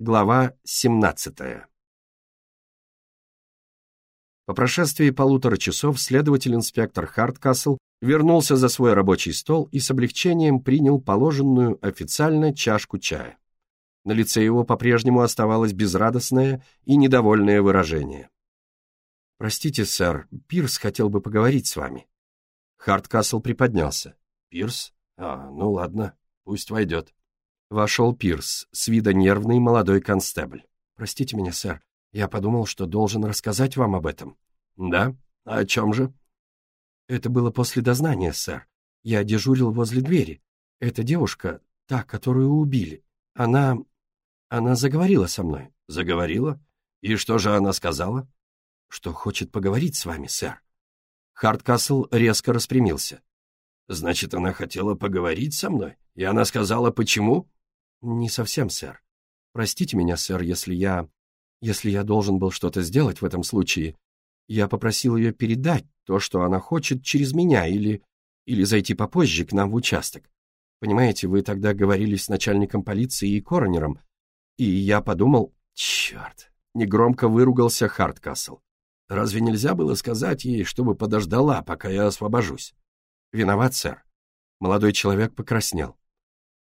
Глава 17 По прошествии полутора часов следователь-инспектор Харткасл вернулся за свой рабочий стол и с облегчением принял положенную официально чашку чая. На лице его по-прежнему оставалось безрадостное и недовольное выражение. «Простите, сэр, Пирс хотел бы поговорить с вами». Харткасл приподнялся. «Пирс? А, ну ладно, пусть войдет». Вошел Пирс, с вида нервный молодой констебль. «Простите меня, сэр, я подумал, что должен рассказать вам об этом». «Да? А о чем же?» «Это было после дознания, сэр. Я дежурил возле двери. Эта девушка, та, которую убили, она... она заговорила со мной». «Заговорила? И что же она сказала?» «Что хочет поговорить с вами, сэр». Хардкасл резко распрямился. «Значит, она хотела поговорить со мной? И она сказала, почему?» «Не совсем, сэр. Простите меня, сэр, если я... если я должен был что-то сделать в этом случае. Я попросил ее передать то, что она хочет, через меня или... или зайти попозже к нам в участок. Понимаете, вы тогда говорили с начальником полиции и коронером, и я подумал... Черт!» Негромко выругался Харткасл. «Разве нельзя было сказать ей, чтобы подождала, пока я освобожусь?» «Виноват, сэр». Молодой человек покраснел.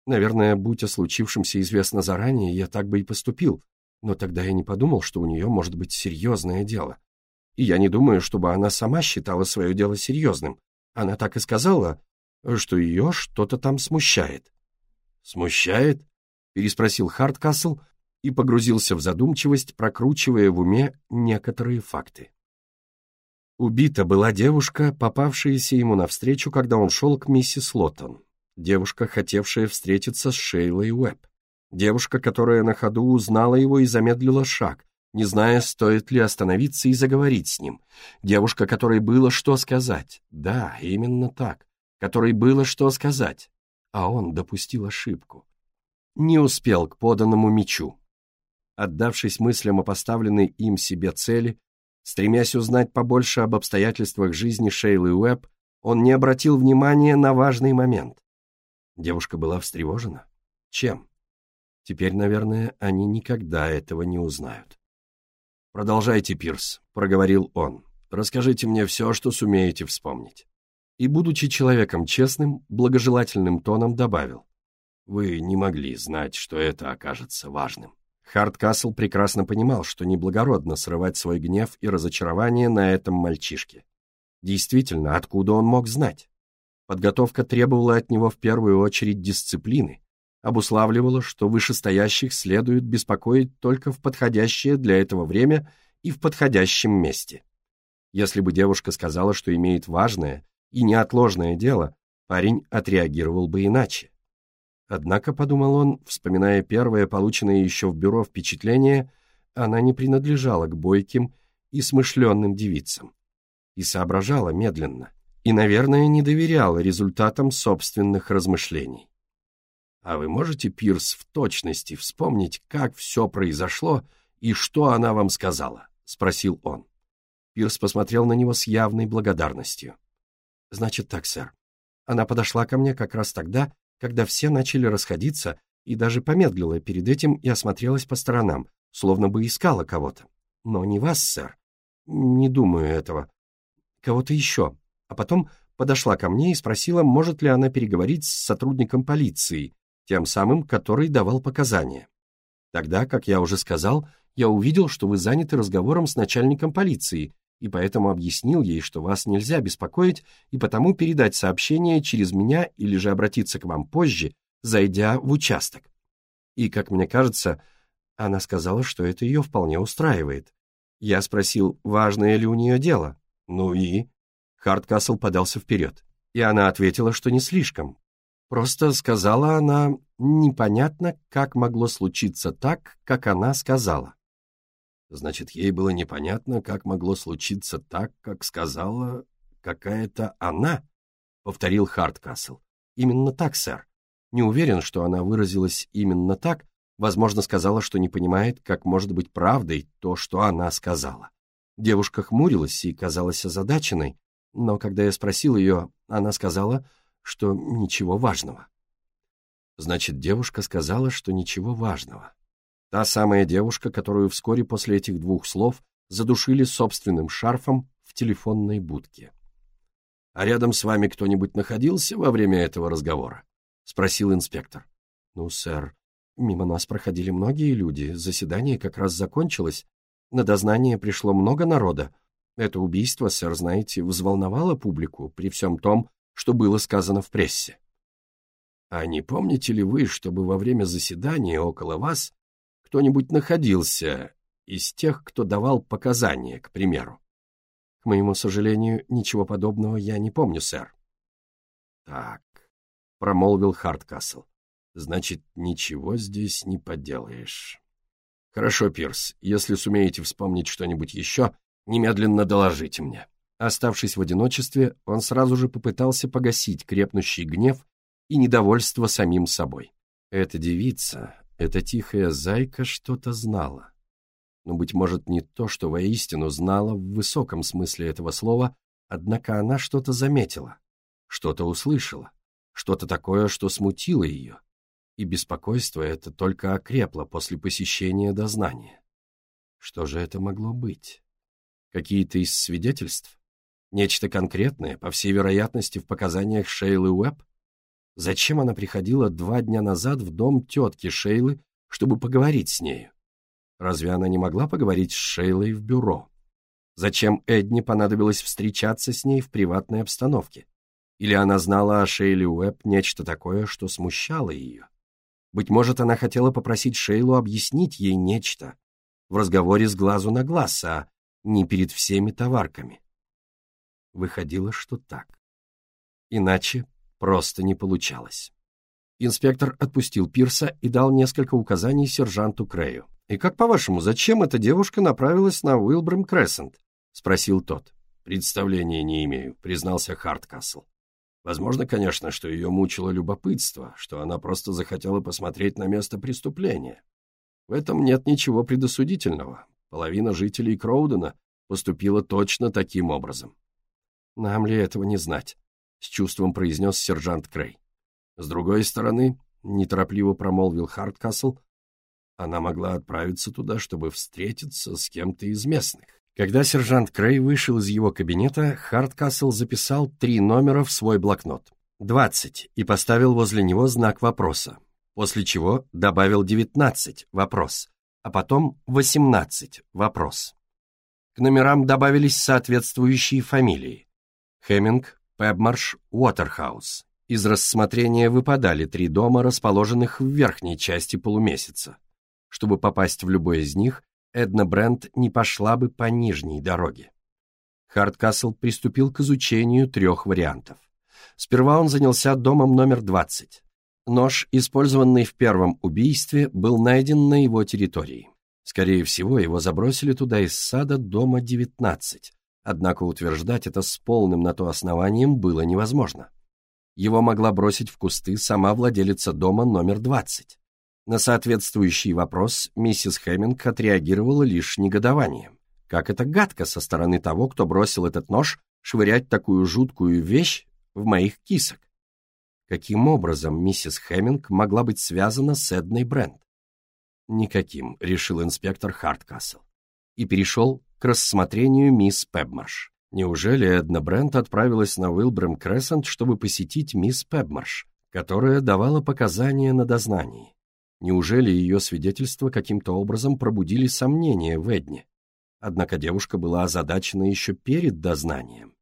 Наверное, будь о случившемся известно заранее, я так бы и поступил, но тогда я не подумал, что у нее может быть серьезное дело. И я не думаю, чтобы она сама считала свое дело серьезным. Она так и сказала, что ее что-то там смущает. «Смущает?» — переспросил Харткасл и погрузился в задумчивость, прокручивая в уме некоторые факты. Убита была девушка, попавшаяся ему навстречу, когда он шел к миссис Лоттон девушка, хотевшая встретиться с Шейлой Уэбб, девушка, которая на ходу узнала его и замедлила шаг, не зная, стоит ли остановиться и заговорить с ним, девушка, которой было что сказать, да, именно так, которой было что сказать, а он допустил ошибку. Не успел к поданному мечу. Отдавшись мыслям о поставленной им себе цели, стремясь узнать побольше об обстоятельствах жизни Шейлы Уэбб, он не обратил внимания на важный момент. Девушка была встревожена. Чем? Теперь, наверное, они никогда этого не узнают. «Продолжайте, Пирс», — проговорил он. «Расскажите мне все, что сумеете вспомнить». И, будучи человеком честным, благожелательным тоном добавил. «Вы не могли знать, что это окажется важным». Хардкасл прекрасно понимал, что неблагородно срывать свой гнев и разочарование на этом мальчишке. Действительно, откуда он мог знать? Подготовка требовала от него в первую очередь дисциплины, обуславливала, что вышестоящих следует беспокоить только в подходящее для этого время и в подходящем месте. Если бы девушка сказала, что имеет важное и неотложное дело, парень отреагировал бы иначе. Однако, подумал он, вспоминая первое, полученное еще в бюро впечатление, она не принадлежала к бойким и смышленным девицам и соображала медленно – и, наверное, не доверяла результатам собственных размышлений. А вы можете, Пирс, в точности вспомнить, как все произошло и что она вам сказала? — спросил он. Пирс посмотрел на него с явной благодарностью. «Значит так, сэр. Она подошла ко мне как раз тогда, когда все начали расходиться, и даже помедлила перед этим и осмотрелась по сторонам, словно бы искала кого-то. Но не вас, сэр. Не думаю этого. Кого-то еще, а потом подошла ко мне и спросила, может ли она переговорить с сотрудником полиции, тем самым, который давал показания. Тогда, как я уже сказал, я увидел, что вы заняты разговором с начальником полиции, и поэтому объяснил ей, что вас нельзя беспокоить, и потому передать сообщение через меня или же обратиться к вам позже, зайдя в участок. И, как мне кажется, она сказала, что это ее вполне устраивает. Я спросил, важное ли у нее дело. Ну и? Хардкасл подался вперед, и она ответила, что не слишком. Просто сказала она, непонятно, как могло случиться так, как она сказала. Значит, ей было непонятно, как могло случиться так, как сказала какая-то она, повторил Хардкасл. Именно так, сэр. Не уверен, что она выразилась именно так, возможно, сказала, что не понимает, как может быть правдой то, что она сказала. Девушка хмурилась и казалась озадаченной, но когда я спросил ее, она сказала, что ничего важного. Значит, девушка сказала, что ничего важного. Та самая девушка, которую вскоре после этих двух слов задушили собственным шарфом в телефонной будке. «А рядом с вами кто-нибудь находился во время этого разговора?» — спросил инспектор. «Ну, сэр, мимо нас проходили многие люди, заседание как раз закончилось, на дознание пришло много народа. Это убийство, сэр, знаете, взволновало публику при всем том, что было сказано в прессе. А не помните ли вы, чтобы во время заседания около вас кто-нибудь находился из тех, кто давал показания, к примеру? К моему сожалению, ничего подобного я не помню, сэр. Так, промолвил Харткасл. Значит, ничего здесь не поделаешь. Хорошо, Пирс, если сумеете вспомнить что-нибудь еще, немедленно доложите мне. Оставшись в одиночестве, он сразу же попытался погасить крепнущий гнев и недовольство самим собой. Эта девица, эта тихая зайка что-то знала. Но, быть может, не то, что воистину знала в высоком смысле этого слова, однако она что-то заметила, что-то услышала, что-то такое, что смутило ее, и беспокойство это только окрепло после посещения дознания. Что же это могло быть? Какие-то из свидетельств? Нечто конкретное, по всей вероятности, в показаниях Шейлы Уэбб? Зачем она приходила два дня назад в дом тетки Шейлы, чтобы поговорить с нею? Разве она не могла поговорить с Шейлой в бюро? Зачем Эдни понадобилось встречаться с ней в приватной обстановке? Или она знала о Шейле Уэбб нечто такое, что смущало ее? Быть может, она хотела попросить Шейлу объяснить ей нечто в разговоре с глазу на глаз, а не перед всеми товарками. Выходило, что так. Иначе просто не получалось. Инспектор отпустил Пирса и дал несколько указаний сержанту Крею. «И как, по-вашему, зачем эта девушка направилась на Уилбрам Крессент?» — спросил тот. «Представления не имею», — признался Харткасл. «Возможно, конечно, что ее мучило любопытство, что она просто захотела посмотреть на место преступления. В этом нет ничего предосудительного. Половина жителей Кроудена поступила точно таким образом. «Нам ли этого не знать?» — с чувством произнес сержант Крей. «С другой стороны», — неторопливо промолвил Харткасл, «она могла отправиться туда, чтобы встретиться с кем-то из местных». Когда сержант Крей вышел из его кабинета, Харткасл записал три номера в свой блокнот. «Двадцать» и поставил возле него знак вопроса, после чего добавил «девятнадцать» вопрос, а потом «восемнадцать» вопрос. К номерам добавились соответствующие фамилии. Хеминг, Пебмарш, Уотерхаус. Из рассмотрения выпадали три дома, расположенных в верхней части полумесяца. Чтобы попасть в любой из них, Эдна Брент не пошла бы по нижней дороге. Хардкасл приступил к изучению трех вариантов. Сперва он занялся домом номер 20. Нож, использованный в первом убийстве, был найден на его территории. Скорее всего, его забросили туда из сада дома 19, Однако утверждать это с полным на то основанием было невозможно. Его могла бросить в кусты сама владелица дома номер 20. На соответствующий вопрос миссис Хэмминг отреагировала лишь негодованием. Как это гадко со стороны того, кто бросил этот нож, швырять такую жуткую вещь в моих кисок. Каким образом миссис Хэмминг могла быть связана с Эдной Брент? Никаким, решил инспектор Харткасл. И перешел к рассмотрению мисс Пебмарш. Неужели Эдна Брент отправилась на Уилбрем Крессент, чтобы посетить мисс Пебмарш, которая давала показания на дознании? Неужели ее свидетельства каким-то образом пробудили сомнения в Эдне? Однако девушка была озадачена еще перед дознанием.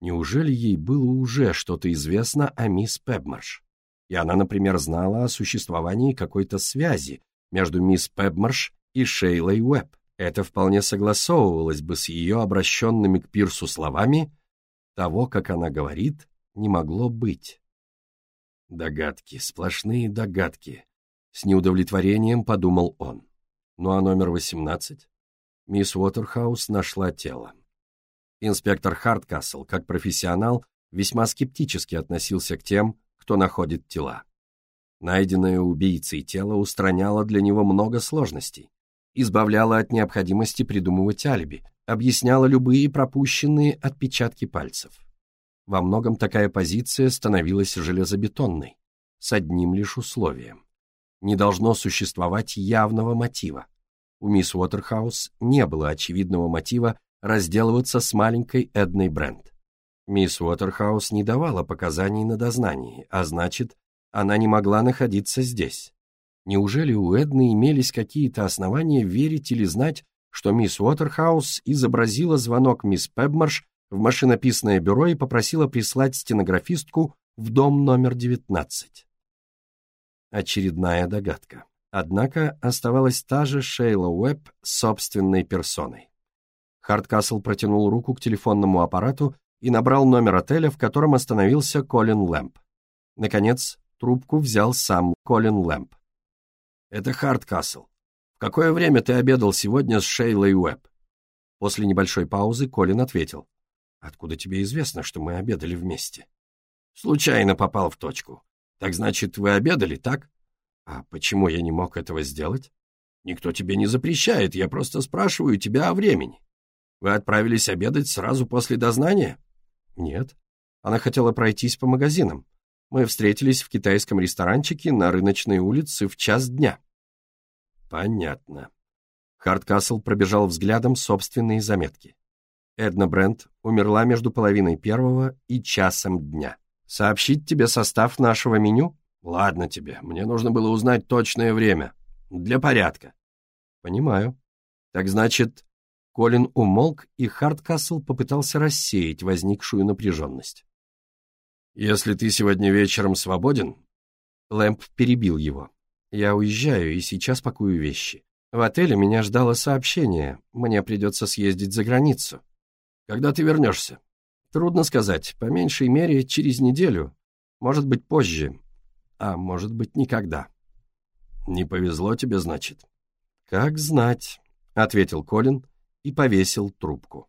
Неужели ей было уже что-то известно о мисс Пебмарш? И она, например, знала о существовании какой-то связи между мисс Пебмарш и Шейлой Уэбб. Это вполне согласовывалось бы с ее обращенными к Пирсу словами «того, как она говорит, не могло быть». Догадки, сплошные догадки. С неудовлетворением подумал он. Ну а номер восемнадцать? Мисс Уотерхаус нашла тело. Инспектор Харткасл, как профессионал, весьма скептически относился к тем, кто находит тела. Найденное убийцей тело устраняло для него много сложностей избавляла от необходимости придумывать алиби, объясняла любые пропущенные отпечатки пальцев. Во многом такая позиция становилась железобетонной, с одним лишь условием. Не должно существовать явного мотива. У мисс Уотерхаус не было очевидного мотива разделываться с маленькой Эдной Брент. Мисс Уотерхаус не давала показаний на дознании, а значит, она не могла находиться здесь. Неужели у Эдны имелись какие-то основания верить или знать, что мисс Уотерхаус изобразила звонок мисс Пебмарш в машинописное бюро и попросила прислать стенографистку в дом номер 19? Очередная догадка. Однако оставалась та же Шейла Уэбб собственной персоной. Хардкасл протянул руку к телефонному аппарату и набрал номер отеля, в котором остановился Колин Лэмп. Наконец, трубку взял сам Колин Лэмп. «Это Хардкасл. В какое время ты обедал сегодня с Шейлой Уэбб?» После небольшой паузы Колин ответил. «Откуда тебе известно, что мы обедали вместе?» «Случайно попал в точку. Так значит, вы обедали, так?» «А почему я не мог этого сделать?» «Никто тебе не запрещает, я просто спрашиваю тебя о времени. Вы отправились обедать сразу после дознания?» «Нет. Она хотела пройтись по магазинам. Мы встретились в китайском ресторанчике на рыночной улице в час дня». «Понятно». Хардкасл пробежал взглядом собственные заметки. Эдна Брент умерла между половиной первого и часом дня. «Сообщить тебе состав нашего меню?» «Ладно тебе, мне нужно было узнать точное время. Для порядка». «Понимаю. Так значит, Колин умолк, и Хардкасл попытался рассеять возникшую напряженность. «Если ты сегодня вечером свободен...» Лэмп перебил его. «Я уезжаю и сейчас пакую вещи. В отеле меня ждало сообщение. Мне придется съездить за границу. Когда ты вернешься?» «Трудно сказать. По меньшей мере, через неделю. Может быть, позже. А может быть, никогда». «Не повезло тебе, значит?» «Как знать», — ответил Колин, — и повесил трубку.